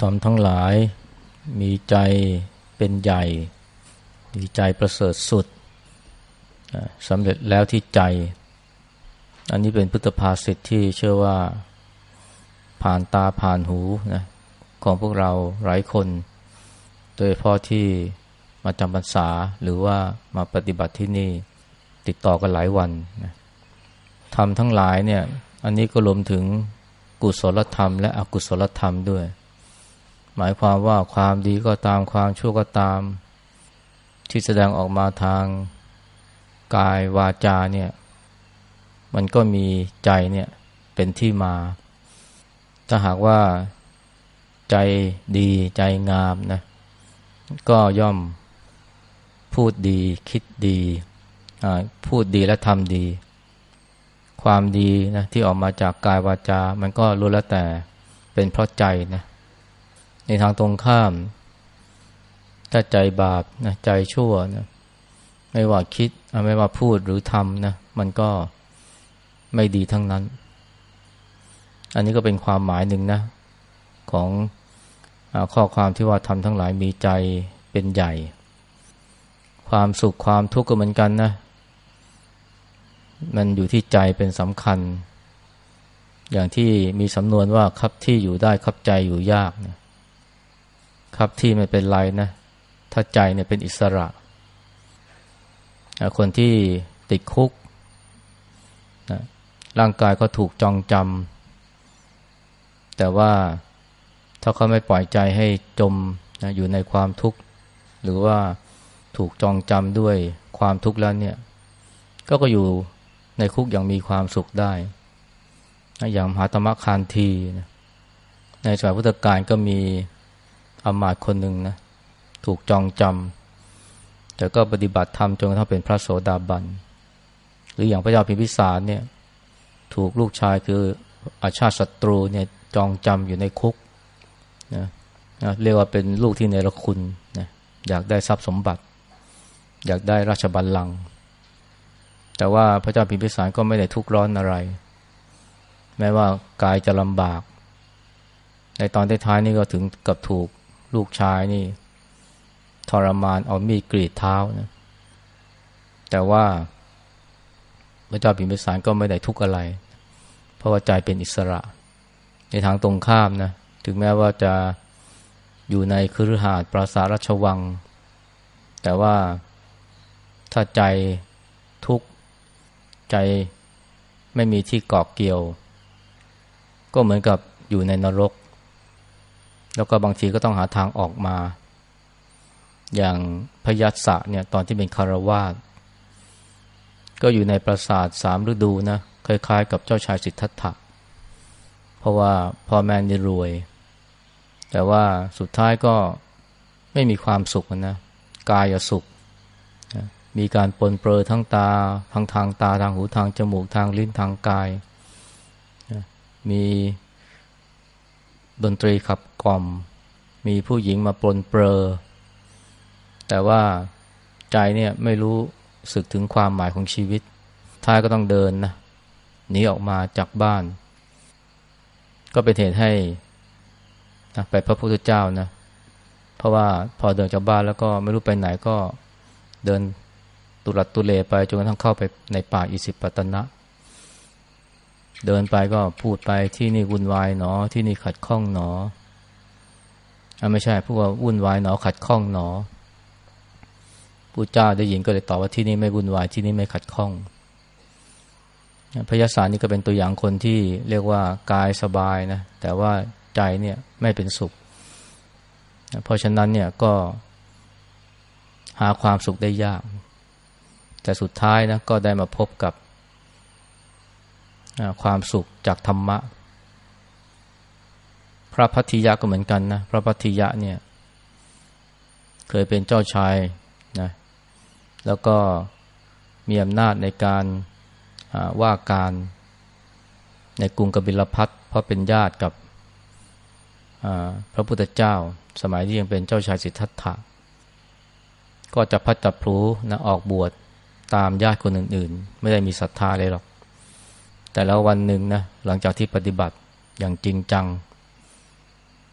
ทำทั้งหลายมีใจเป็นใหญ่ มีใจประเสริฐสุดสำเร็จแล้วที่ใจ อันนี้เป็นพุทธภาษิตที่เชื่อว่าผ่านตาผ่านหูนะของพวกเราหลายคน โดยเฉพาะที่มาจำพรรษาหรือว่ามาปฏิบัติที่นี่ติดต่อกันหลายวันนะทำทั้งหลายเนี่ย อันนี้ก็รวมถึงกุศลธรรมและอกุศลธรรมด้วย หมายความว่าความดีก็ตามความชั่วก็ตาม ที่แสดงออกมาทางกายวาจาเนี่ยมันก็มีใจเนี่ยเป็นที่มา ถ้าหากว่าใจดีใจงามนะก็ย่อมพูดดีคิดดีพูดดีและทำดี ความดีนะที่ออกมาจากกายวาจา มันก็รู้แล้วแต่เป็นเพราะใจนะ ในทางตรงข้าม ถ้าใจบาปนะใจชั่วนะไม่ว่าคิดไม่ว่าพูดหรือทำนะมันก็ไม่ดีทั้งนั้น อันนี้ก็เป็นความหมายหนึ่งนะ ของอข้อความที่ว่าทำทั้งหลายมีใจเป็นใหญ่ ความสุขความทุกข์ก็เหมือนกันนะ มันอยู่ที่ใจเป็นสำคัญ อย่างที่มีสำนวนว่าครับที่อยู่ได้ครับใจอยู่ยากนะ ครับที่ไม่เป็นไรนะ ถ้าใจเนี่ยเป็นอิสระ คนที่ติดคุกนะร่างกายก็ถูกจองจำแต่ว่าถ้าเขาไม่ปล่อยใจให้จมนะอยู่ในความทุกข์ หรือว่าถูกจองจำด้วยความทุกข์แล้วเนี่ย ก็ก็อยู่ในคุกอย่างมีความสุขได้นะอย่างมหาตมคานทีนะในสมัยพุทธกาลก็มี อามาตคนหนึ่งนะถูกจองจำแต่ก็ปฏิบัติธรรมจนกระทั่งเป็นพระโสดาบัน หรืออย่างพระเจ้าพิมพิสารเนี่ยถูกลูกชายคืออาชาติศัตรูเนี่ยจองจำอยู่ในคุกนะนะเรียกว่าเป็นลูกที่เนรคุณนะอยากได้ทรัพย์สมบัติ อยากได้ราชบัลลังก์แต่ว่าพระเจ้าพิมพิสารก็ไม่ได้ทุกข์ร้อนอะไร แม้ว่ากายจะลำบาก ในตอนท้ายนี่ก็ถึงกับถูก ลูกชายนี่ ทรมานเอามีดกรีดเท้านะแต่ว่าพระเจ้าพิมพิสารก็ไม่ได้ทุกข์อะไร เพราะว่าใจเป็นอิสระ ในทางตรงข้ามนะถึงแม้ว่าจะอยู่ในคฤหาสน์ปราสาทราชวัง แต่ว่าถ้าใจทุกข์ใจไม่มีที่เกาะเกี่ยว ก็เหมือนกับอยู่ในนรก แล้วก็บางทีก็ต้องหาทางออกมา อย่างพยัสสะเนี่ยตอนที่เป็นคารวาสก็อยู่ในปราสาทสามฤดูนะคล้ายๆ กับเจ้าชายสิทธัตถะเพราะว่าพ่อแม่นี่รวย แต่ว่าสุดท้ายก็ไม่มีความสุขนะกายสุข มีการปนเปื้อทั้งตาทั้งทางตาทางหูทางจมูกทางลิ้นทางกาย มี ดนตรีขับกล่อม มีผู้หญิงมาปลนเปลอแต่ว่าใจเนี่ยไม่รู้สึกถึงความหมายของชีวิต ท้ายก็ต้องเดินนะหนีออกมาจากบ้าน ก็เป็นเหตุให้นะไปพระพุทธเจ้านะ เพราะว่าพอเดินจากบ้านแล้วก็ไม่รู้ไปไหนก็เดินตุลัดตุเลไปจนกระทั่งเข้าไปในป่าอิสิปตนะ เดินไปก็พูดไปที่นี่วุ่นวายหนอ ที่นี่ขัดข้องหนออไม่ใช่พูดว่าวุ่นวายหนอ ขัดข้องหนอผู้เจ้าได้ยินก็เลยตอบว่าที่นี่ไม่วุ่นวายที่นี่ไม่ขัดข้องพยาศาสนี่ก็เป็นตัวอย่างคนที่เรียกว่ากายสบายนะแต่ว่าใจเนี่ยไม่เป็นสุข เพราะฉะนั้นเนี่ยก็หาความสุขได้ยาก แต่สุดท้ายนะก็ได้มาพบกับ ความสุขจากธรรมะ พระพัทธิยะก็เหมือนกันนะพระพัทธิยะเนี่ย เคยเป็นเจ้าชายนะแล้วก็มีอำนาจในการว่าการในกรุงกบิลพัทเพราะเป็นญาติกับพระพุทธเจ้า สมัยที่ยังเป็นเจ้าชายสิทธัตถะก็จะพัดจับพลูนะออกบวชตามญาติคนอื่น ๆ ไม่ได้มีศรัทธาเลยหรอก แต่แล้ววันหนึ่งนะหลังจากที่ปฏิบัติอย่างจริงจัง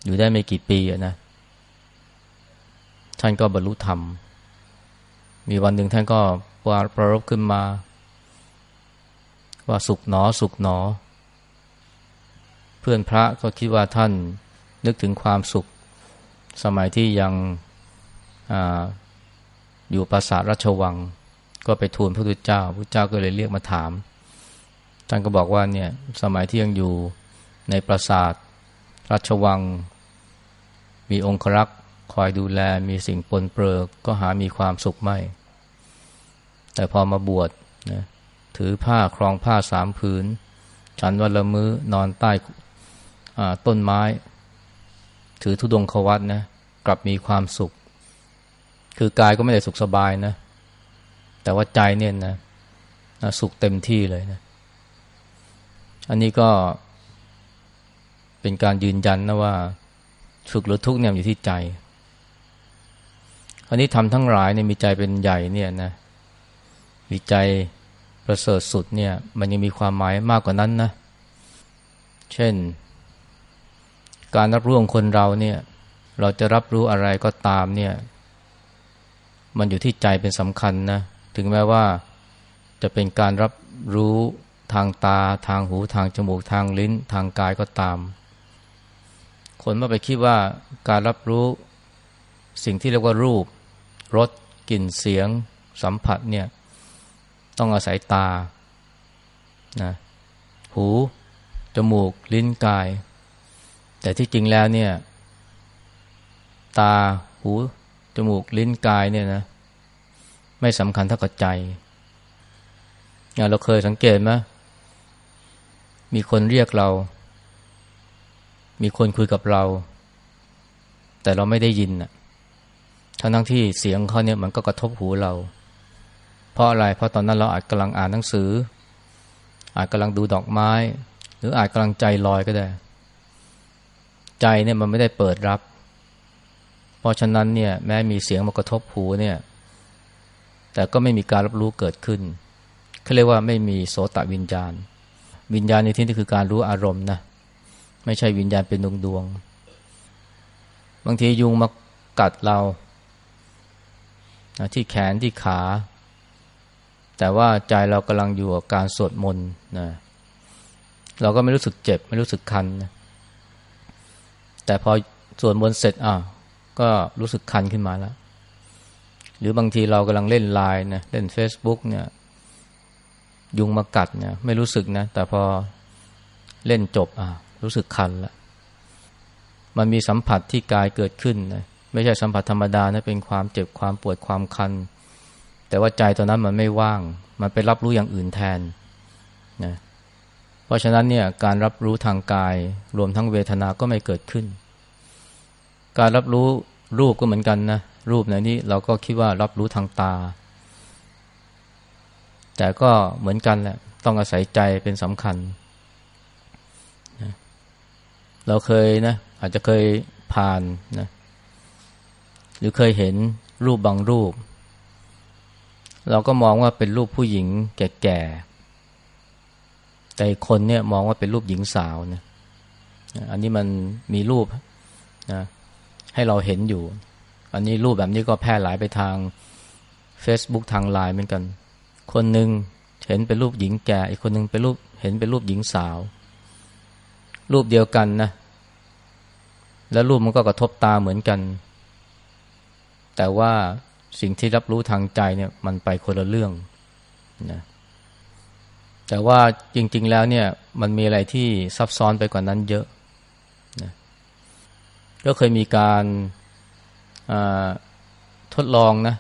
อยู่ได้ไม่กี่ปีนะท่านก็บรรลุธรรม มีวันหนึ่งท่านก็วาประรบขึ้นมา ว่าสุขหนอสุขหนอ เพื่อนพระก็คิดว่าท่านนึกถึงความสุข สมัยที่ยังออยู่ปราสาทราชวัง ก็ไปทูลพระพุทธเจ้าพระพุทธเจ้าก็เลยเรียกมาถาม ท่านก็บอกว่าเนี่ยสมัยที่ยังอยู่ในปราสาทราชวัง มีองครักษ์คอยดูแลมีสิ่งปนเปื้อก็หามีความสุขไม่ แต่พอมาบวชนะถือผ้าครองผ้าสามผืน ฉันวันละมือ้อนอนใต้ต้นไม้ ถือทุดงควัตนะกลับมีความสุข คือกายก็ไม่ได้สุขสบายนะ แต่ว่าใจเนี่ยนะสุขเต็มที่เลยนะ อันนี้ก็เป็นการยืนยันนะว่าสุขหรือทุกข์เนี่ยอยู่ที่ใจ อันนี้ทำทั้งหลายเนี่ยมีใจเป็นใหญ่เนี่ยนะมีใจประเสริฐสุดเนี่ย มันยังมีความหมายมากกว่านั้นนะ เช่น การรับรู้ของคนเราเนี่ย เราจะรับรู้อะไรก็ตามเนี่ย มันอยู่ที่ใจเป็นสำคัญนะ ถึงแม้ว่าจะเป็นการรับรู้ ทางตาทางหูทางจมูกทางลิ้น ทางกายก็ตาม คนมาไปคิดว่าการรับรู้สิ่งที่เรียกว่ารูปรสกลิ่นเสียง สัมผัสเนี่ยต้องอาศัยตานะหูจมูก ลิ้นกาย แต่ที่จริงแล้วเนี่ย ตาหูจมูก ลิ้นกายเนี่ยนะไม่สำคัญเท่ากับใจเราเคยสังเกตไหม มีคนเรียกเรา มีคนคุยกับเรา แต่เราไม่ได้ยินอะทั้งทั้งที่เสียงเขาเนี่ยมันก็กระทบหูเรา เพราะอะไร เพราะตอนนั้นเราอาจกำลังอ่านหนังสือ อาจกำลังดูดอกไม้ หรืออาจกำลังใจลอยก็ได้ ใจเนี่ยมันไม่ได้เปิดรับ เพราะฉะนั้นเนี่ยแม้มีเสียงมากระทบหูเนี่ย แต่ก็ไม่มีการรับรู้เกิดขึ้นเขาเรียกว่าไม่มีโสตวิญญาณ วิญญาณในที่นี้คือการรู้อารมณ์นะไม่ใช่วิญญาณเป็นดวงดวงบางทียุงมากัดเราที่แขนที่ขา แต่ว่าใจเรากำลังอยู่กับการสวดมนต์นะเราก็ไม่รู้สึกเจ็บ ไม่รู้สึกคันนะแต่พอสวดมนต์เสร็จอะก็รู้สึกคันขึ้นมาแล้ว หรือบางทีเรากำลังเล่นไลน์นะเล่น Facebook เนี่ย ยุงมากัดเนี่ยไม่รู้สึกนะ แต่พอเล่นจบอะรู้สึกคันล้วมันมีสัมผัสที่กายเกิดขึ้นนะไม่ใช่สัมผัสธรรมดานะเป็นความเจ็บความปวดความคัน แต่ว่าใจตอนนั้นมันไม่ว่าง มันไปรับรู้อย่างอื่นแทนนะเพราะฉะนั้นเนี่ยการรับรู้ทางกายรวมทั้งเวทนาก็ไม่เกิดขึ้น การรับรู้รูปก็เหมือนกันนะรูปในนี้เราก็คิดว่ารับรู้ทางตา แต่ก็เหมือนกันแหละต้องอาศัยใจเป็นสำคัญนะเราเคยนะอาจจะเคยผ่านนะหรือเคยเห็นรูปบางรูป เราก็มองว่าเป็นรูปผู้หญิงแก่ๆแต่คนเนี่ยมองว่าเป็นรูปหญิงสาวนะอันนี้มันมีรูปนะให้เราเห็นอยู่ อันนี้รูปแบบนี้ก็แพร่หลายไปทาง Facebook ทางไลน์เหมือนกัน คนหนึ่งเห็นเป็นรูปหญิงแก่ อีกคนหนึ่งเป็นรูปเห็นเป็นรูปหญิงสาว รูปเดียวกันนะ แล้วรูปมันก็กระทบตาเหมือนกัน แต่ว่าสิ่งที่รับรู้ทางใจเนี่ย มันไปคนละเรื่องนะแต่ว่าจริง ๆ แล้วเนี่ย มันมีอะไรที่ซับซ้อนไปกว่านั้นเยอะก็เคยมีการทดลองนะ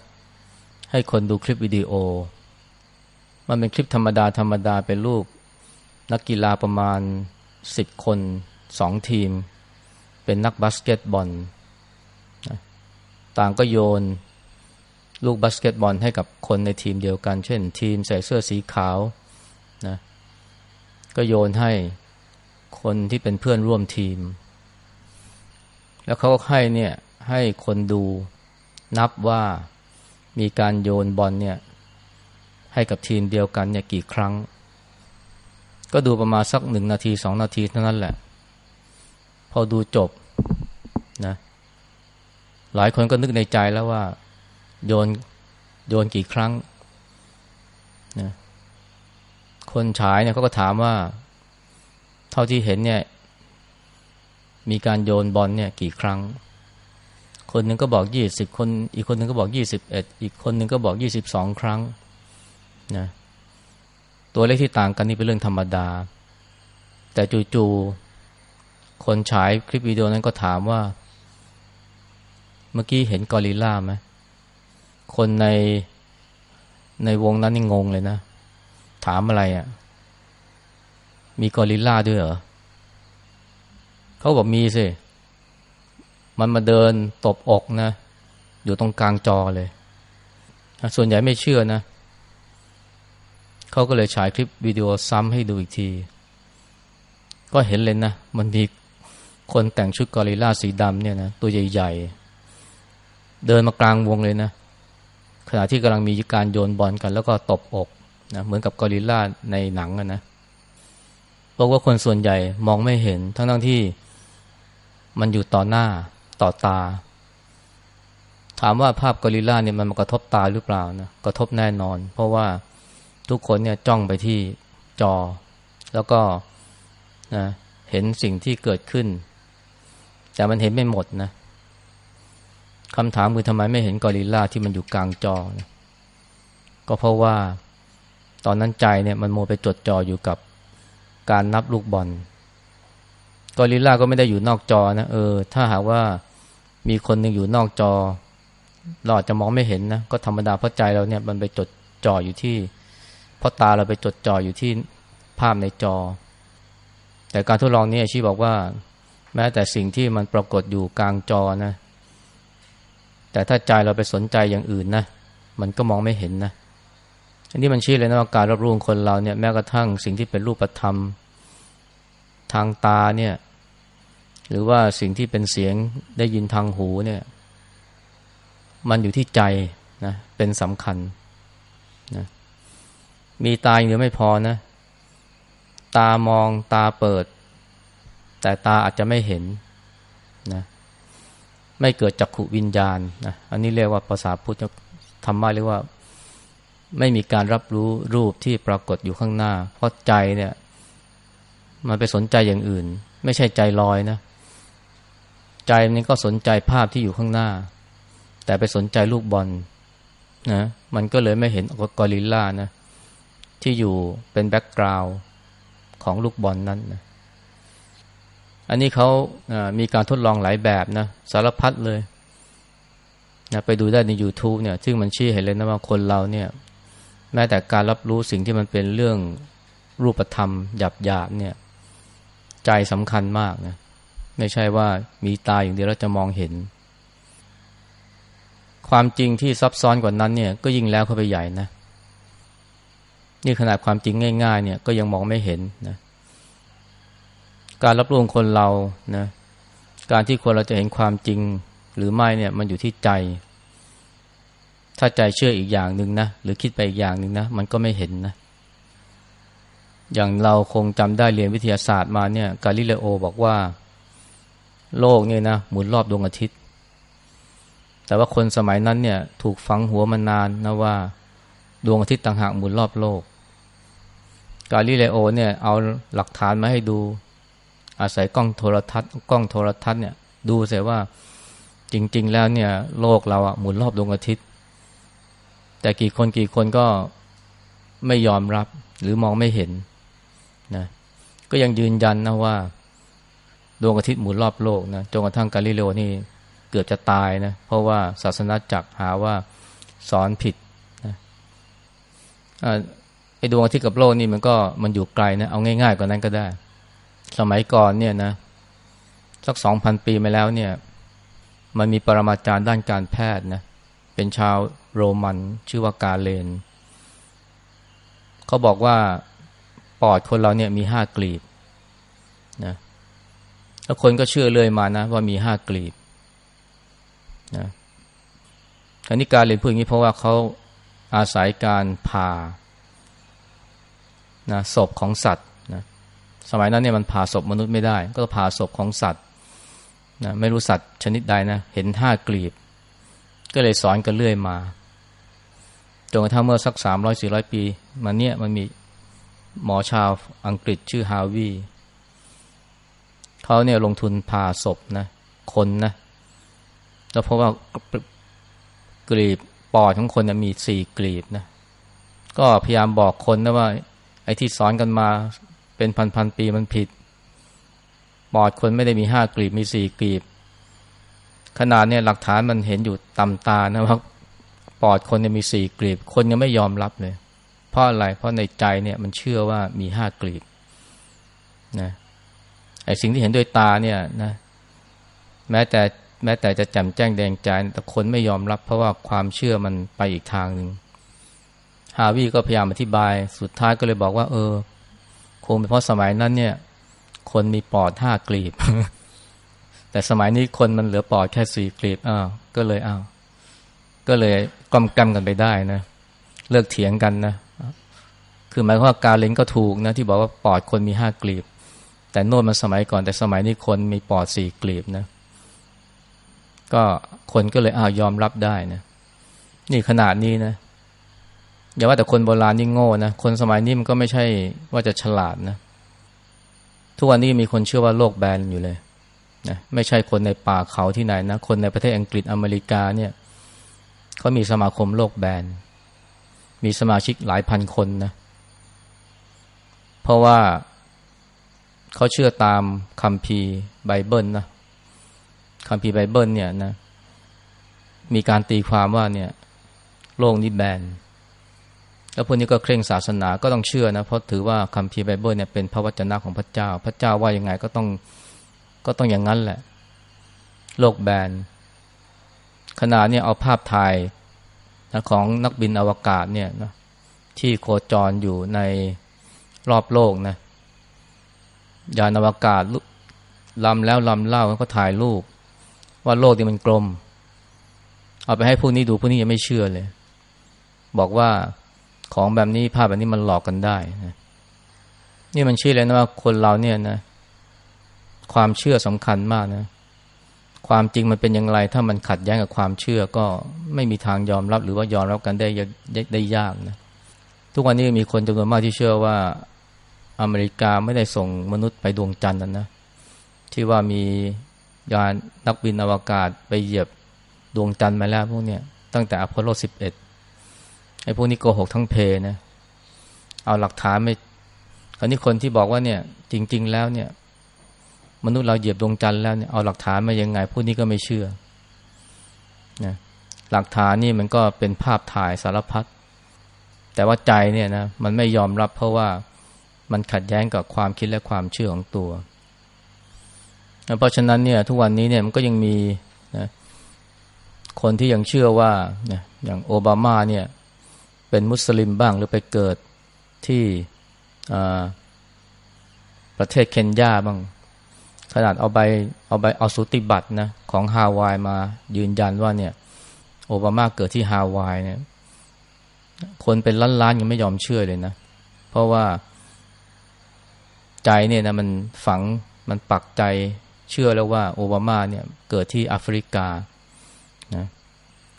ให้คนดูคลิปวิดีโอ มันเป็นคลิปธรรมดาธรรมดาเป็นรูป นักกีฬาประมาณสิบคนสองทีม เป็นนักบาสเกตบอลต่างก็โยนลูกบาสเกตบอลให้กับคนในทีมเดียวกัน เช่น ทีมใส่เสื้อสีขาวนะก็โยนให้คนที่เป็นเพื่อนร่วมทีม แล้วเขาก็ให้เนี่ยให้คนดูนับว่ามีการโยนบอลเนี่ย ให้กับทีมเดียวกันเนี่ยกี่ครั้ง ก็ดูประมาณสักหนึ่งนาทีสองนาทีเท่านั้นแหละ พอดูจบนะหลายคนก็นึกในใจแล้วว่า โยนโยนกี่ครั้งนะคนฉายเนี่ยเขาก็ถามว่า เท่าที่เห็นเนี่ย มีการโยนบอลเนี่ยกี่ครั้ง คนหนึ่งก็บอกยี่สิบคน อีกคนหนึ่งก็บอกยี่สิบเอ็ดอีกคนหนึ่งก็บอกยี่สิบสองครั้ง นะตัวเลขที่ต่างกันนี่เป็นเรื่องธรรมดา แต่จู่ๆคนฉายคลิปวิดีโอนั้นก็ถามว่า เมื่อกี้เห็นกอริลลาไหมคนในในวงนั้นนี่งงเลยนะ ถามอะไรอะ่ะ มีกอริลลาด้วยเหรอเขาบอกมีสิ มันมาเดินตบอกนะ อยู่ตรงกลางจอเลย ส่วนใหญ่ไม่เชื่อนะเขาก็เลยฉายคลิปวิดีโอซ้ำให้ดูอีกที ก็เห็นเลยนะ มันมีคนแต่งชุดกอริลลาสีดำเนี่ยนะตัวใหญ่ๆ เดินมากลางวงเลยนะ ขณะที่กำลังมีการโยนบอลกัน แล้วก็ตบอกนะเหมือนกับกอริลลาในหนังนะบอกว่าคนส่วนใหญ่มองไม่เห็น ทั้งๆที่มันอยู่ต่อหน้าต่อตา ถามว่าภาพกอริลลาเนี่ยมันมากระทบตาหรือเปล่านะกระทบแน่นอน เพราะว่า ทุกคนเนี่ยจ้องไปที่จอ แล้วก็นะเห็นสิ่งที่เกิดขึ้น แต่มันเห็นไม่หมดนะคำถามคือทำไมไม่เห็นกอริลลาที่มันอยู่กลางจอนะก็เพราะว่าตอนนั้นใจเนี่ยมันโมไปจดจ่ออยู่กับการนับลูกบอลกอริลลาก็ไม่ได้อยู่นอกจอนะเออ ถ้าหากว่ามีคนหนึ่งอยู่นอกจอ เราอาจจะมองไม่เห็นนะ ก็ธรรมดาเพราะใจเราเนี่ยมันไปจดจ่ออยู่ที่ เพราะตาเราไปจดจ่ออยู่ที่ภาพในจอ แต่การทดลองนี้ชี้บอกว่า แม้แต่สิ่งที่มันปรากฏอยู่กลางจอนะ แต่ถ้าใจเราไปสนใจอย่างอื่นนะ มันก็มองไม่เห็นนะ อันนี้มันชี้เลยนะว่าการรับรู้คนเราเนี่ยแม้กระทั่งสิ่งที่เป็นรูปธรรม ทางตาเนี่ย หรือว่าสิ่งที่เป็นเสียงได้ยินทางหูเนี่ย มันอยู่ที่ใจนะเป็นสำคัญนะ มีตาอย่างเดียวไม่พอนะ ตามองตาเปิด แต่ตาอาจจะไม่เห็นนะไม่เกิดจักขุวิญญาณนะอันนี้เรียกว่าภาษาพุทธธรรมะเรียกว่า ไม่มีการรับรู้รูปที่ปรากฏอยู่ข้างหน้า เพราะใจเนี่ย มันไปสนใจอย่างอื่น ไม่ใช่ใจลอยนะ ใจมันก็สนใจภาพที่อยู่ข้างหน้า แต่ไปสนใจลูกบอลนะมันก็เลยไม่เห็นกอริลลานะ ที่อยู่เป็นแบ็กกราวน์ของลูกบอลนนั้นนะอันนี้เขามีการทดลองหลายแบบนะสารพัดเลยนะไปดูได้ใน YouTube เนี่ย ซึ่งมันชี้เห็นเลยนะว่าคนเราเนี่ย แม้แต่การรับรู้สิ่งที่มันเป็นเรื่องรูปธรรมหยาบหยาบเนี่ย ใจสำคัญมากนะไม่ใช่ว่ามีตาอย่างเดียวแล้วจะมองเห็น ความจริงที่ซับซ้อนกว่านั้นเนี่ย ก็ยิ่งแล้วเข้าไปใหญ่นะ นี่ขนาดความจริงง่ายๆเนี่ยก็ยังมองไม่เห็นนะการรับรู้คนเรานะการที่คนเราจะเห็นความจริงหรือไม่เนี่ยมันอยู่ที่ใจ ถ้าใจเชื่ออีกอย่างหนึ่งนะหรือคิดไปอีกอย่างหนึ่งนะมันก็ไม่เห็นนะ อย่างเราคงจำได้เรียนวิทยาศาสตร์มาเนี่ยกาลิเลโอบอกว่า โลกเนี่ยนะหมุนรอบดวงอาทิตย์ แต่ว่าคนสมัยนั้นเนี่ยถูกฝังหัวมานานนะว่า ดวงอาทิตย์ต่างหากหมุนรอบโลก กาลิเลโอเนี่ยเอาหลักฐานมาให้ดู อาศัยกล้องโทรทัศน์กล้องโทรทัศน์เนี่ยดูเสียว่าจริง ๆ แล้วเนี่ยโลกเราอะหมุนรอบดวงอาทิตย์ แต่กี่คนกี่คนก็ไม่ยอมรับหรือมองไม่เห็นนะก็ยังยืนยันนะว่า ดวงอาทิตย์หมุนรอบโลกนะจนกระทั่งกาลิเลโอนี่เกือบจะตายนะเพราะว่าศาสนาจักรหาว่าสอนผิด ไอ้ดวงอาทิตย์กับโลกนี่มันก็มันอยู่ไกลนะเอาง่ายๆกว่านั้นก็ได้ สมัยก่อนเนี่ยนะสักสองพันปีมาแล้วเนี่ย มันมีปรมาจารย์ด้านการแพทย์นะเป็นชาวโรมันชื่อว่ากาเลน เขาบอกว่าปอดคนเราเนี่ยมีห้ากลีบนะแล้วคนก็เชื่อเลยมานะ ว่ามีห้ากลีบนะอันนี้การเรียนพูดอย่างนี้เพราะว่าเขา อาศัยการผ่านะศพของสัตว์นะสมัยนั้นเนี่ยมันผ่าศพมนุษย์ไม่ได้ ก็ผ่าศพของสัตว์นะไม่รู้สัตว์ชนิดใดนะเห็นห้ากลีบ ก็เลยสอนกันเรื่อยมาจนกระทั่งเมื่อสักสามร้อยสี่ร้อยปีมาเนี่ยมันมีหมอชาวอังกฤษชื่อฮาวีเขาเนี่ยลงทุนผ่าศพนะ คนนะ แล้วพราะว่ากลีบ อดของคนมีสี่กลีบนะก็พยายามบอกคนนะว่า ไอ้ที่สอนกันมาเป็นพันพันปีมันผิด ปอดคนไม่ได้มีห้ากลีบมีสี่กลีบ ขนาดเนี่ยหลักฐานมันเห็นอยู่ตำตานะว่าปอดคนเนี่ยมีสี่กลีบ คนยังไม่ยอมรับเลย เพราะอะไร เพราะในใจเนี่ยมันเชื่อว่ามีห้ากลีบนะไอ้สิ่งที่เห็นด้วยตาเนี่ยนะ แม้แต่ แม้แต่จะแจ่มแจ้งแดงใจแต่คนไม่ยอมรับ เพราะว่าความเชื่อมันไปอีกทางหนึ่งฮาวีก็พยายามอธิบาย สุดท้ายก็เลยบอกว่า เออ คงเป็นเพราะสมัยนั้นเนี่ย คนมีปอดห้ากลีบ แต่สมัยนี้คนมันเหลือปอดแค่สี่กลีบอ้าวก็เลยอ้าวก็เลยกลมกลมกันไปได้นะ เลิกเถียงกันนะ คือหมายความว่าการเลนก็ถูกนะ ที่บอกว่าปอดคนมีห้ากลีบ แต่โน่นมันสมัยก่อน แต่สมัยนี้คนมีปอดสี่กลีบนะ ก็คนก็เลยอ้าวยอมรับได้นะนี่ขนาดนี้นะอย่าว่าแต่คนโบราณนี่โง่นะคนสมัยนี้มันก็ไม่ใช่ว่าจะฉลาดนะ ทุกวันนี้มีคนเชื่อว่าโลกแบนอยู่เลยนะไม่ใช่คนในป่าเขาที่ไหนนะ คนในประเทศอังกฤษอเมริกาเนี่ยเขามีสมาคมโลกแบนมีสมาชิกหลายพันคนนะ เพราะว่าเขาเชื่อตามคัมภีร์ไบเบิลนะ คัมภีร์ไบเบิลเนี่ยนะ มีการตีความว่าเนี่ย โลกนี้แบนแล้วพวกนี้ก็เคร่งศาสนาก็ต้องเชื่อนะ เพราะถือว่าคัมภีร์ไบเบิลเนี่ยเป็นพระวจนะของพระเจ้า พระเจ้าว่ายังไงก็ต้องก็ต้องอย่างนั้นแหละ โลกแบนขณะเนี่ยเอาภาพถ่ายนะของนักบินอวกาศเนี่ยนะที่โคจรอยู่ในรอบโลกนะยานอวกาศลำแล้วลำเล่าก็ถ่ายรูป ว่าโลกนี่มันกลม เอาไปให้ผู้นี้ดูผู้นี้ยังไม่เชื่อเลย บอกว่าของแบบนี้ภาพแบบนี้มันหลอกกันได้นะนี่มันชี้เลยนะว่าคนเราเนี่ยนะ ความเชื่อสำคัญมากนะ ความจริงมันเป็นอย่างไร ถ้ามันขัดแย้งกับความเชื่อก็ไม่มีทางยอมรับ หรือว่ายอมรับกันได้ได้ยากนะ ทุกวันนี้มีคนจำนวนมากที่เชื่อว่าอเมริกาไม่ได้ส่งมนุษย์ไปดวงจันทร์นะที่ว่ามี ยานนักบินอวกาศไปเหยียบดวงจันทร์มาแล้วพวกเนี้ยตั้งแต่อพอลโลสิบเอ็ดไอ้พวกนี้โกหกทั้งเพนะ เอาหลักฐานไม่คราวนี้คนที่บอกว่าเนี่ย จริง ๆ แล้วเนี่ย มนุษย์เราเหยียบดวงจันทร์แล้วเนี่ยเอาหลักฐานมายังไงพวกนี้ก็ไม่เชื่อนะหลักฐานนี่มันก็เป็นภาพถ่ายสารพัดแต่ว่าใจเนี่ยนะมันไม่ยอมรับเพราะว่ามันขัดแย้งกับความคิดและความเชื่อของตัว เพราะฉะนั้นเนี่ยทุกวันนี้เนี่ยมันก็ยังมีนะคนที่ยังเชื่อว่านะอย่างโอบามาเนี่ยเป็นมุสลิมบ้างหรือไปเกิดที่ประเทศเคนยาบ้าง ขนาดเอาใบเอาใบเอาสุติบัตรนะของฮาวายมายืนยันว่าเนี่ยโอบามาเกิดที่ฮาวายเนี่ยคนเป็นล้านๆยังไม่ยอมเชื่อเลยนะ เพราะว่าใจเนี่ยนะมันฝังมันปักใจ เชื่อแล้วว่าโอบามาเนี่ยเกิดที่แอฟริกานะ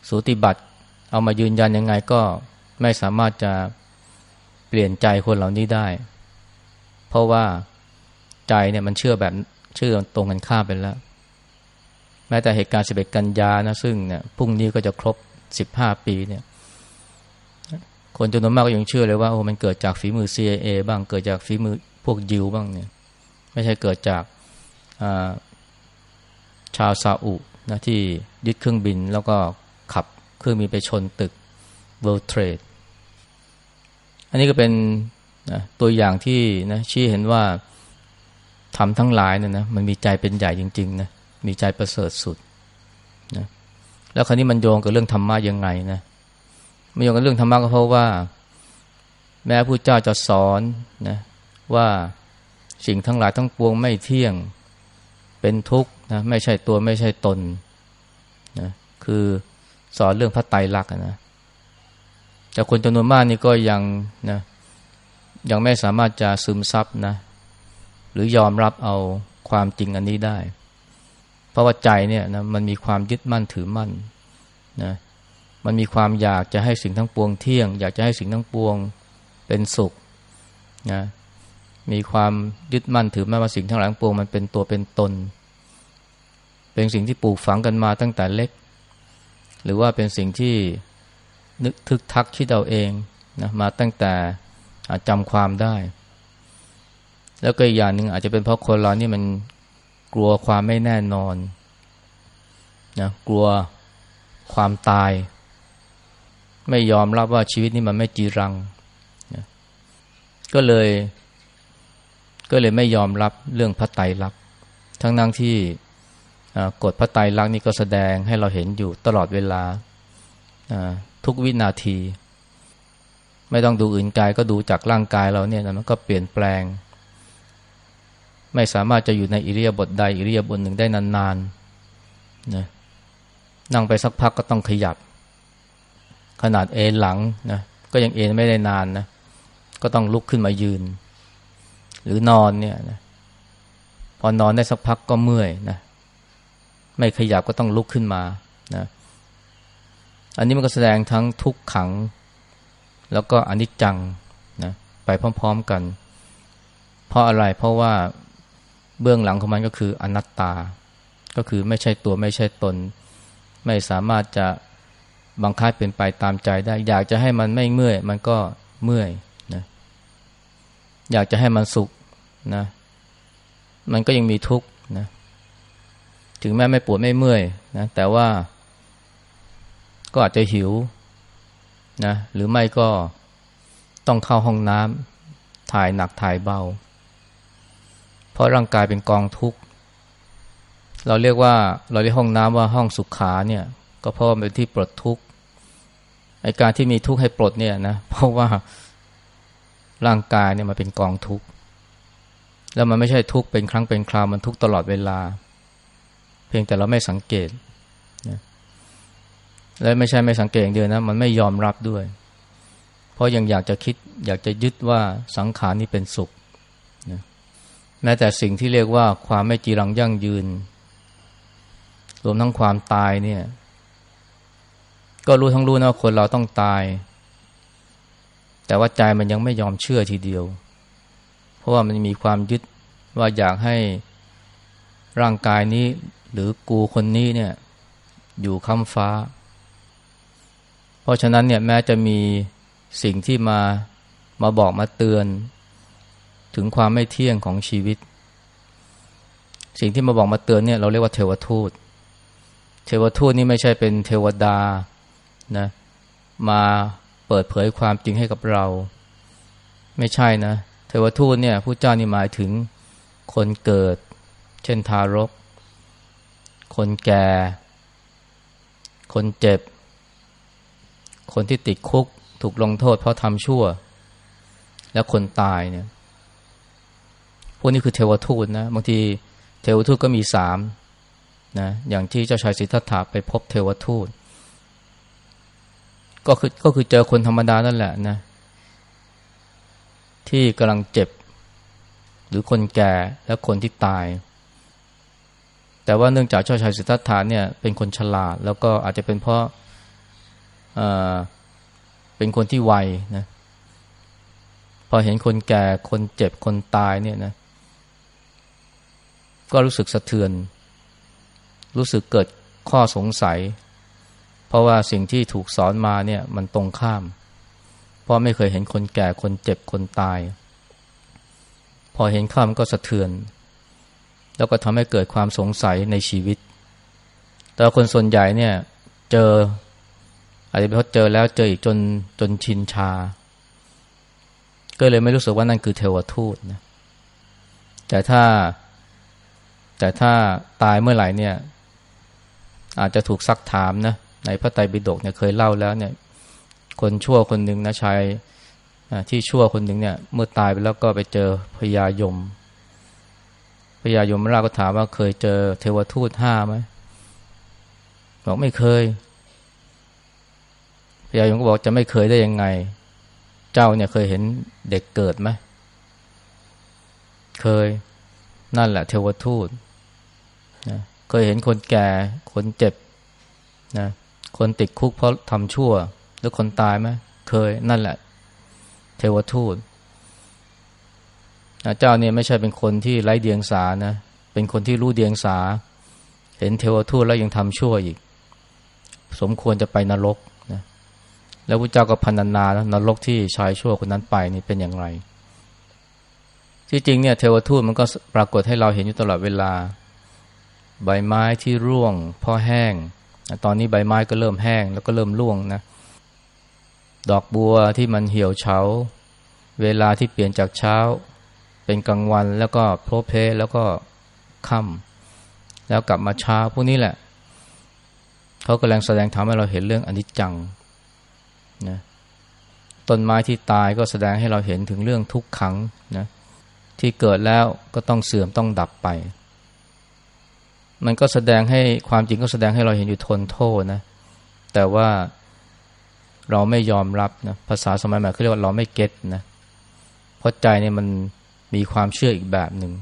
สูติบัตรเอามายืนยันยังไงก็ไม่สามารถจะเปลี่ยนใจคนเหล่านี้ได้ เพราะว่าใจเนี่ยมันเชื่อแบบเชื่อตรงกันข้ามไปแล้ว แม้แต่เหตุการณ์สิบเอ็ดกันยานะซึ่งเนี่ยพรุ่งนี้ก็จะครบสิบห้าปีเนี่ย คนจำนวนมากก็ยังเชื่อเลยว่าโอ้มันเกิดจากฝีมือ CIA บ้างเกิดจากฝีมือพวกยิวบ้างเนี่ย ไม่ใช่เกิดจาก ชาวซาอุนะที่ยึดเครื่องบินแล้วก็ขับเครื่องบินไปชนตึก World Trade อันนี้ก็เป็นนะตัวอย่างที่นะชี้เห็นว่าทำทั้งหลายเนี่ยนะมันมีใจเป็นใหญ่จริงๆนะมีใจประเสริฐสุดนะแล้วคราวนี้มันโยงกับเรื่องธรรมะยังไงนะไม่โยงกับเรื่องธรรมะก็เพราะว่า แม้ผู้เจ้าจะสอนนะว่าสิ่งทั้งหลายทั้งปวงไม่เที่ยง เป็นทุกข์นะไม่ใช่ตัวไม่ใช่ตนนะคือสอนเรื่องพระไตรลักษณ์นะแต่คนจำนวนมากนี่ก็ยังนะยังไม่สามารถจะซึมซับนะ หรือยอมรับเอาความจริงอันนี้ได้ เพราะว่าใจเนี่ยนะมันมีความยึดมั่นถือมั่นนะมันมีความอยากจะให้สิ่งทั้งปวงเที่ยง อยากจะให้สิ่งทั้งปวงเป็นสุขนะ มีความยึดมั่นถือมั่นว่าสิ่งทั้งหลายปวงมันเป็นตัวเป็นตน เป็นสิ่งที่ปลูกฝังกันมาตั้งแต่เล็ก หรือว่าเป็นสิ่งที่นึกทึกทักคิดเอาเองนะมาตั้งแต่จำความได้ แล้วก็อีกอย่างหนึ่งอาจจะเป็นเพราะคนเรานี่มันกลัวความไม่แน่นอนนะกลัวความตาย ไม่ยอมรับว่าชีวิตนี้มันไม่จีรังนะก็เลย ก็เลยไม่ยอมรับเรื่องพระไตรลักษณ์ทั้งนั่งที่กฎพระไตรลักษณ์นี่ก็แสดงให้เราเห็นอยู่ตลอดเวลาทุกวินาที ไม่ต้องดูอื่นกายก็ดูจากร่างกายเราเนี่ยมันก็เปลี่ยนแปลง ไม่สามารถจะอยู่ในอิริยาบถใดอิริยาบถหนึ่งได้นานๆนะนั่งไปสักพักก็ต้องขยับ ขนาดเอนหลังนะก็ยังเอนไม่ได้นานนะก็ต้องลุกขึ้นมายืน หรือนอนเนี่ยนะพอนอนได้สักพักก็เมื่อยนะไม่ขยับก็ต้องลุกขึ้นมานะอันนี้มันก็แสดงทั้งทุกขัง แล้วก็อนิจจังนะไปพร้อมๆกัน เพราะอะไรเพราะว่าเบื้องหลังของมันก็คืออนัตตา ก็คือไม่ใช่ตัวไม่ใช่ตน ไม่สามารถจะบังคับเป็นไปตามใจได้ อยากจะให้มันไม่เมื่อย มันก็เมื่อย อยากจะให้มันสุขนะ มันก็ยังมีทุกข์นะ ถึงแม้ไม่ปวดไม่เมื่อยนะ แต่ว่าก็อาจจะหิวนะ หรือไม่ก็ต้องเข้าห้องน้ำถ่ายหนักถ่ายเบา เพราะร่างกายเป็นกองทุกข์เราเรียกว่าเราเรียกห้องน้ำว่าห้องสุขขาเนี่ย ก็เพราะเป็นที่ปลดทุกข์ไอการที่มีทุกข์ให้ปลดเนี่ยนะ เพราะว่า ร่างกายเนี่ยมันเป็นกองทุกข์แล้วมันไม่ใช่ทุกข์เป็นครั้งเป็นคราวมันทุกข์ตลอดเวลา เพียงแต่เราไม่สังเกตนะและไม่ใช่ไม่สังเกตอย่างเดียวนะมันไม่ยอมรับด้วย เพราะยังอยากจะคิดอยากจะยึดว่าสังขารนี้เป็นสุขนะแม้แต่สิ่งที่เรียกว่าความไม่จีรังยั่งยืน รวมทั้งความตายเนี่ย ก็รู้ทั้งรู้นะคนเราต้องตาย แต่ว่าใจมันยังไม่ยอมเชื่อทีเดียว เพราะว่ามันมีความยึดว่าอยากให้ร่างกายนี้ หรือกูคนนี้เนี่ย อยู่ค้ำฟ้า เพราะฉะนั้นเนี่ยแม้จะมีสิ่งที่มามาบอกมาเตือน ถึงความไม่เที่ยงของชีวิต สิ่งที่มาบอกมาเตือนเนี่ยเราเรียกว่าเทวทูต เทวทูตนี่ไม่ใช่เป็นเทวดานะมา เปิดเผยความจริงให้กับเรา ไม่ใช่นะ เทวทูตเนี่ยผู้เจ้านี่หมายถึงคนเกิด เช่นทารก คนแก่ คนเจ็บ คนที่ติดคุกถูกลงโทษเพราะทำชั่ว แล้วคนตายเนี่ยพวกนี้คือเทวทูตนะบางทีเทวทูตก็มีสามนะอย่างที่เจ้าชายสิทธัตถะไปพบเทวทูต ก็คือก็คือเจอคนธรรมดานั่นแหละนะ ที่กำลังเจ็บ หรือคนแก่และคนที่ตาย แต่ว่าเนื่องจากเจ้าชายสิทธัตถะเนี่ยเป็นคนฉลาด แล้วก็อาจจะเป็นเพราะเเป็นคนที่ไวนะพอเห็นคนแก่คนเจ็บคนตายเนี่ยนะก็รู้สึกสะเทือน รู้สึกเกิดข้อสงสัย เพราะว่าสิ่งที่ถูกสอนมาเนี่ยมันตรงข้าม เพราะไม่เคยเห็นคนแก่คนเจ็บคนตาย พอเห็นข้ามก็สะเทือน แล้วก็ทำให้เกิดความสงสัยในชีวิต แต่คนส่วนใหญ่เนี่ยเจออาจจะเพราะเจอแล้วเจออีกจนจนชินชา ก็เลยไม่รู้สึกว่านั่นคือเทวทูตนะแต่ถ้า แต่ถ้าตายเมื่อไหร่เนี่ย อาจจะถูกซักถามนะ ในพระไตรปิฎกเนี่ยเคยเล่าแล้วเนี่ย คนชั่วคนหนึ่งนะชายที่ชั่วคนหนึ่งเนี่ย เมื่อตายไปแล้วก็ไปเจอพญายมพญายมราชก็ถามว่าเคยเจอเทวทูตห้าไหมบอกไม่เคยพญายมก็บอกจะไม่เคยได้ยังไง เจ้าเนี่ยเคยเห็นเด็กเกิดไหมเคยนั่นแหละเทวทูตนะเคยเห็นคนแก่คนเจ็บนะ คนติดคุกเพราะทำชั่ว แล้วคนตายไหมเคยนั่นแหละ เทวทูตเจ้าเนี่ยไม่ใช่เป็นคนที่ไร้เดียงสานะ เป็นคนที่รู้เดียงสา เห็นเทวทูตแล้วยังทำชั่วอีก สมควรจะไปนรกนะแล้วพระเจ้าก็พันนานะนรกที่ชายชั่วคนนั้นไปนี่เป็นอย่างไร ที่จริงเนี่ยเทวทูตมันก็ปรากฏให้เราเห็นอยู่ตลอดเวลา ใบไม้ที่ร่วงพอแห้ง ตอนนี้ใบไม้ก็เริ่มแห้งแล้วก็เริ่มร่วงนะ ดอกบัวที่มันเหี่ยวเฉา เวลาที่เปลี่ยนจากเช้า เป็นกลางวันแล้วก็โพเพแล้วก็ค่ำแล้วกลับมาเช้าพวกนี้แหละ เขากำลังแสดงทำให้เราเห็นเรื่องอนิจจังนะต้นไม้ที่ตายก็แสดงให้เราเห็นถึงเรื่องทุกขังนะที่เกิดแล้วก็ต้องเสื่อมต้องดับไป มันก็แสดงให้ความจริงก็แสดงให้เราเห็นอยู่ทนโทษนะ แต่ว่าเราไม่ยอมรับนะภาษาสมัยใหม่เขาเรียกว่าเราไม่เก็ตนะเพราะใจเนี่ยมันมีความเชื่ออีกแบบหนึ่ง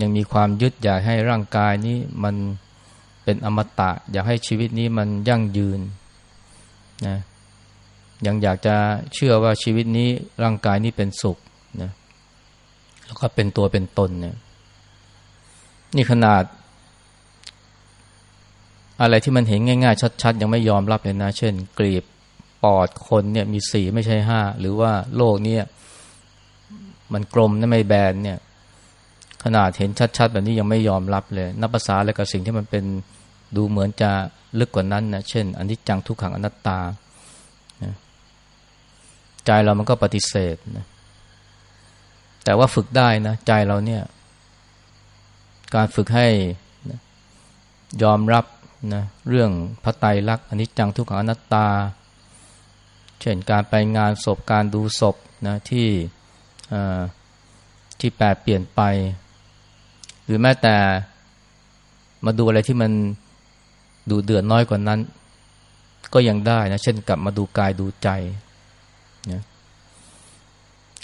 ยังมีความยึดอยากให้ร่างกายนี้มันเป็นอมตะ อยากให้ชีวิตนี้มันยั่งยืนนะยังอยากจะเชื่อว่าชีวิตนี้ร่างกายนี้เป็นสุขนะแล้วก็เป็นตัวเป็นตนเนี่ย นี่ขนาด อะไรที่มันเห็นง่าย ๆ ชัด ๆ ยังไม่ยอมรับเลยนะ เช่น กรีบปอดคนเนี่ยมีสี่ไม่ใช่ห้า หรือว่าโลกเนี้มันกลมนะไม่แบนเนี่ย ขนาดเห็นชัด ๆ แบบนี้ยังไม่ยอมรับเลย นับภาษาอะไรกับสิ่งที่มันเป็นดูเหมือนจะลึกกว่านั้นนะเช่นอันนี้จังทุกขังอนัตตาใจเรามันก็ปฏิเสธนะแต่ว่าฝึกได้นะ ใจเราเนี่ย การฝึกให้ยอมรับนะเรื่องพระไตรลักษณ์อนิจจังทุกขังอนัตตา เช่นการไปงานศพการดูศพนะที่ที่แปรเปลี่ยนไป หรือแม้แต่มาดูอะไรที่มันดูเดือดน้อยกว่านั้น ก็ยังได้นะเช่นกลับมาดูกายดูใจนะ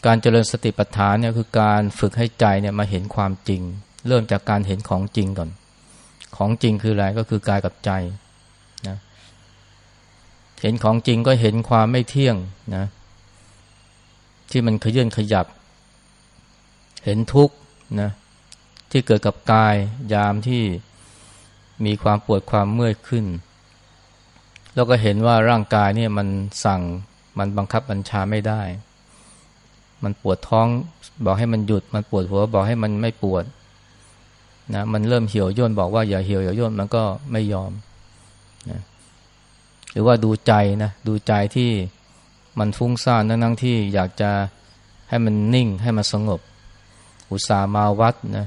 การเจริญสติปัฏฐานเนี่ยคือการฝึกให้ใจเนี่ยมาเห็นความจริง เริ่มจากการเห็นของจริงก่อน ของจริงคืออะไรก็คือกายกับใจนะเห็นของจริงก็เห็นความไม่เที่ยงนะที่มันขยื่นขยับ เห็นทุกข์นะที่เกิดกับกายยามที่มีความปวดความเมื่อยขึ้น แล้วก็เห็นว่าร่างกายเนี่ยมันสั่งมันบังคับบัญชาไม่ได้ มันปวดท้องบอกให้มันหยุด มันปวดหัวบอกให้มันไม่ปวด นะมันเริ่มเหี่ยวย่นบอกว่าอย่าเหี่ยวอย่าย่นมันก็ไม่ยอมนะหรือว่าดูใจนะดูใจที่มันฟุ้งซ่านทั้งที่อยากจะให้มันนิ่งให้มันสงบ อุตส่าห์มาวัดนะ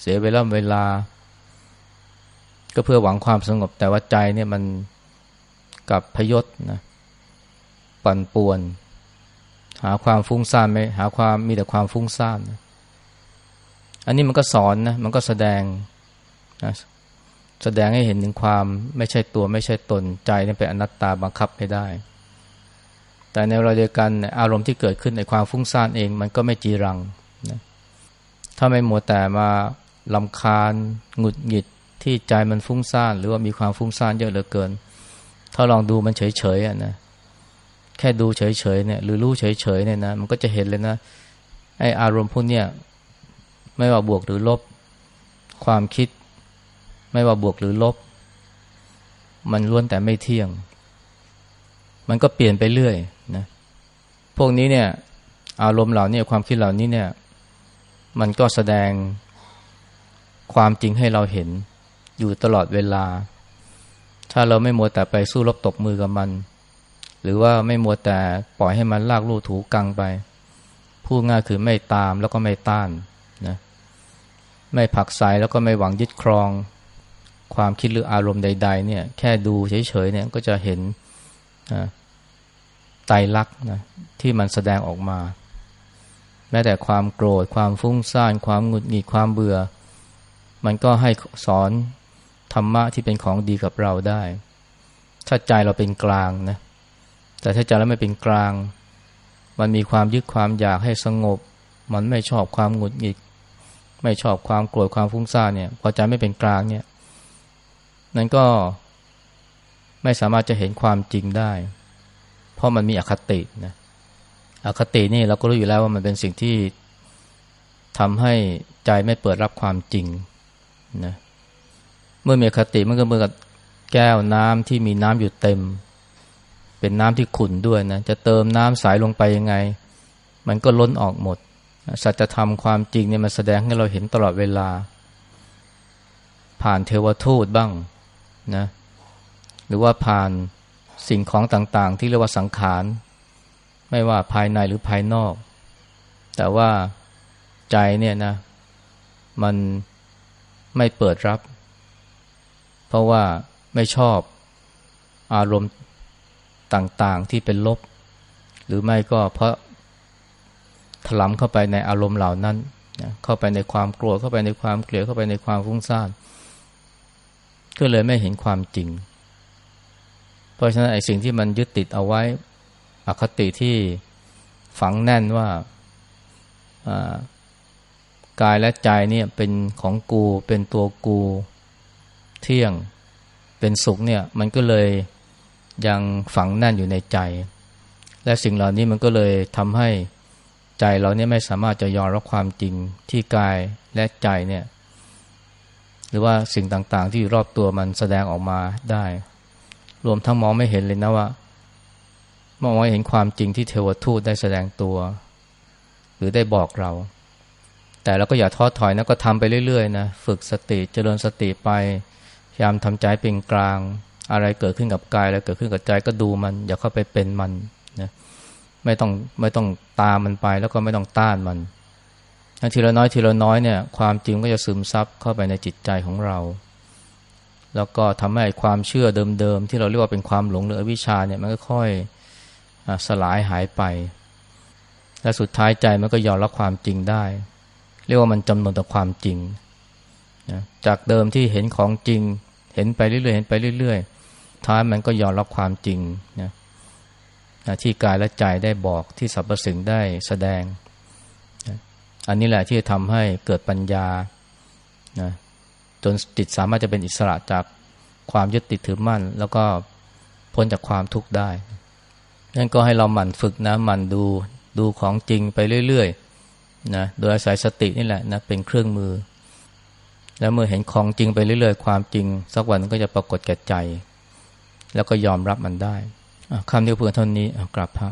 เสียเวลาเวลา ก็เพื่อหวังความสงบ แต่ว่าใจเนี่ยมันกับพยศนะปั่นป่วน หาความฟุ้งซ่านไม่หาความมีแต่ความฟุ้งซ่านนะ อันนี้มันก็สอนนะมันก็แสดงนะแสดงให้เห็นถึงความไม่ใช่ตัวไม่ใช่ตนใจนี่เป็นอนัตตาบังคับไม่ได้ แต่ในเวลาเดียวกันอารมณ์ที่เกิดขึ้นในความฟุ้งซ่านเอง มันก็ไม่จีรังนะถ้าไม่หมัวแต่มาลำคาญหงุดหงิดที่ใจมันฟุ้งซ่านหรือว่ามีความฟุ้งซ่านเยอะเหลือเกิน ถ้าลองดูมันเฉยๆอะนะแค่ดูเฉยๆเนี่ยหรือรู้เฉยๆเนี่ยนะมันก็จะเห็นเลยนะไออารมณ์พวกเนี้ย ไม่ว่าบวกหรือลบ ความคิด ไม่ว่าบวกหรือลบ มันล้วนแต่ไม่เที่ยง มันก็เปลี่ยนไปเรื่อยนะพวกนี้เนี่ย อารมณ์เหล่านี้ความคิดเหล่านี้เนี่ย มันก็แสดงความจริงให้เราเห็นอยู่ตลอดเวลา ถ้าเราไม่มัวแต่ไปสู้รบตบมือกับมัน หรือว่าไม่มัวแต่ปล่อยให้มันลากลู่ถูกังไป พูดง่ายคือไม่ตามแล้วก็ไม่ต้านนะ ไม่ผักใสแล้วก็ไม่หวังยึดครอง ความคิดหรืออารมณ์ใด ๆ เนี่ย แค่ดูเฉยๆเนี่ยก็จะเห็นไตรลักษณ์นะที่มันแสดงออกมา แม้แต่ความโกรธ ความฟุ้งซ่าน ความหงุดหงิดความเบื่อ มันก็ให้สอนธรรมะที่เป็นของดีกับเราได้ ถ้าใจเราเป็นกลางนะแต่ถ้าใจเราไม่เป็นกลาง มันมีความยึดความอยากให้สงบ มันไม่ชอบความหงุดหงิด ไม่ชอบความโกรธความฟุ้งซ่านเนี่ย พอใจไม่เป็นกลางเนี่ย นั้นก็ไม่สามารถจะเห็นความจริงได้ เพราะมันมีอคตินะอคตินี่เราก็รู้อยู่แล้วว่ามันเป็นสิ่งที่ทำให้ใจไม่เปิดรับความจริงนะเมื่อมีอคติมันก็เหมือนกับแก้วน้ำที่มีน้ำอยู่เต็ม เป็นน้ำที่ขุ่นด้วยนะจะเติมน้ำใสลงไปยังไง มันก็ล้นออกหมด สัจธรรมความจริงเนี่ยมันแสดงให้เราเห็นตลอดเวลา ผ่านเทวทูตบ้างนะหรือว่าผ่านสิ่งของต่างๆ ที่เรียกว่าสังขาร ไม่ว่าภายในหรือภายนอก แต่ว่าใจเนี่ยนะ มันไม่เปิดรับ เพราะว่าไม่ชอบอารมณ์ต่างๆที่เป็นลบ หรือไม่ก็เพราะ ถลำเข้าไปในอารมณ์เหล่านั้นเข้าไปในความกลัวเข้าไปในความเกลียดเข้าไปในความฟุ้งซ่านก็เลยไม่เห็นความจริง เพราะฉะนั้นไอ้สิ่งที่มันยึดติดเอาไว้อคติที่ฝังแน่นว่ากายและใจเนี่ยเป็นของกูเป็นตัวกูเที่ยงเป็นสุขเนี่ยมันก็เลยยังฝังแน่นอยู่ในใจ และสิ่งเหล่านี้มันก็เลยทำให้ ใจเราเนี่ยไม่สามารถจะยอมรับความจริงที่กายและใจเนี่ย หรือว่าสิ่งต่างๆ ที่อยู่รอบตัวมันแสดงออกมาได้ รวมทั้งมองไม่เห็นเลยนะว่ามองไม่เห็นความจริงที่เทวทูตได้แสดงตัว หรือได้บอกเรา แต่เราก็อย่าท้อถอยนะก็ทำไปเรื่อยๆนะฝึกสติเจริญสติไปพยายามทำใจเป็นกลาง อะไรเกิดขึ้นกับกายอะไรเกิดขึ้นกับใจก็ดูมัน อย่าเข้าไปเป็นมันนะ ไม่ต้องไม่ต้องตามมันไปแล้วก็ไม่ต้องต้านมันทีละน้อยทีละน้อยเนี่ยความจริงก็จะซึมซับเข้าไปในจิตใจของเรา แล้วก็ทำให้ความเชื่อเดิมๆที่เราเรียกว่าเป็นความหลงหรือวิชาเนี่ยมันก็ค่อยสลายหายไป และสุดท้ายใจมันก็ยอมรับความจริงได้ เรียกว่ามันจำนวนต่อความจริงนะจากเดิมที่เห็นของจริง เห็นไปเรื่อยๆเห็นไปเรื่อย ๆ ท้ายมันก็ยอมรับความจริงนะ ที่กายและใจได้บอกที่สรรพสิ่งได้แสดง อันนี้แหละที่จะทำให้เกิดปัญญานะจนจิตสามารถจะเป็นอิสระจากความยึดติดถือมั่น แล้วก็พ้นจากความทุกข์ได้นั่นก็ให้เราหมั่นฝึกนะหมั่นดูดูของจริงไปเรื่อยๆนะโดยอาศัยสตินี่แหละนะเป็นเครื่องมือ แล้วเมื่อเห็นของจริงไปเรื่อยๆ ความจริง สักวันก็จะปรากฏแก่ใจ แล้วก็ยอมรับมันได้ คำเดียวเพื่อเท่านี้กราบพระ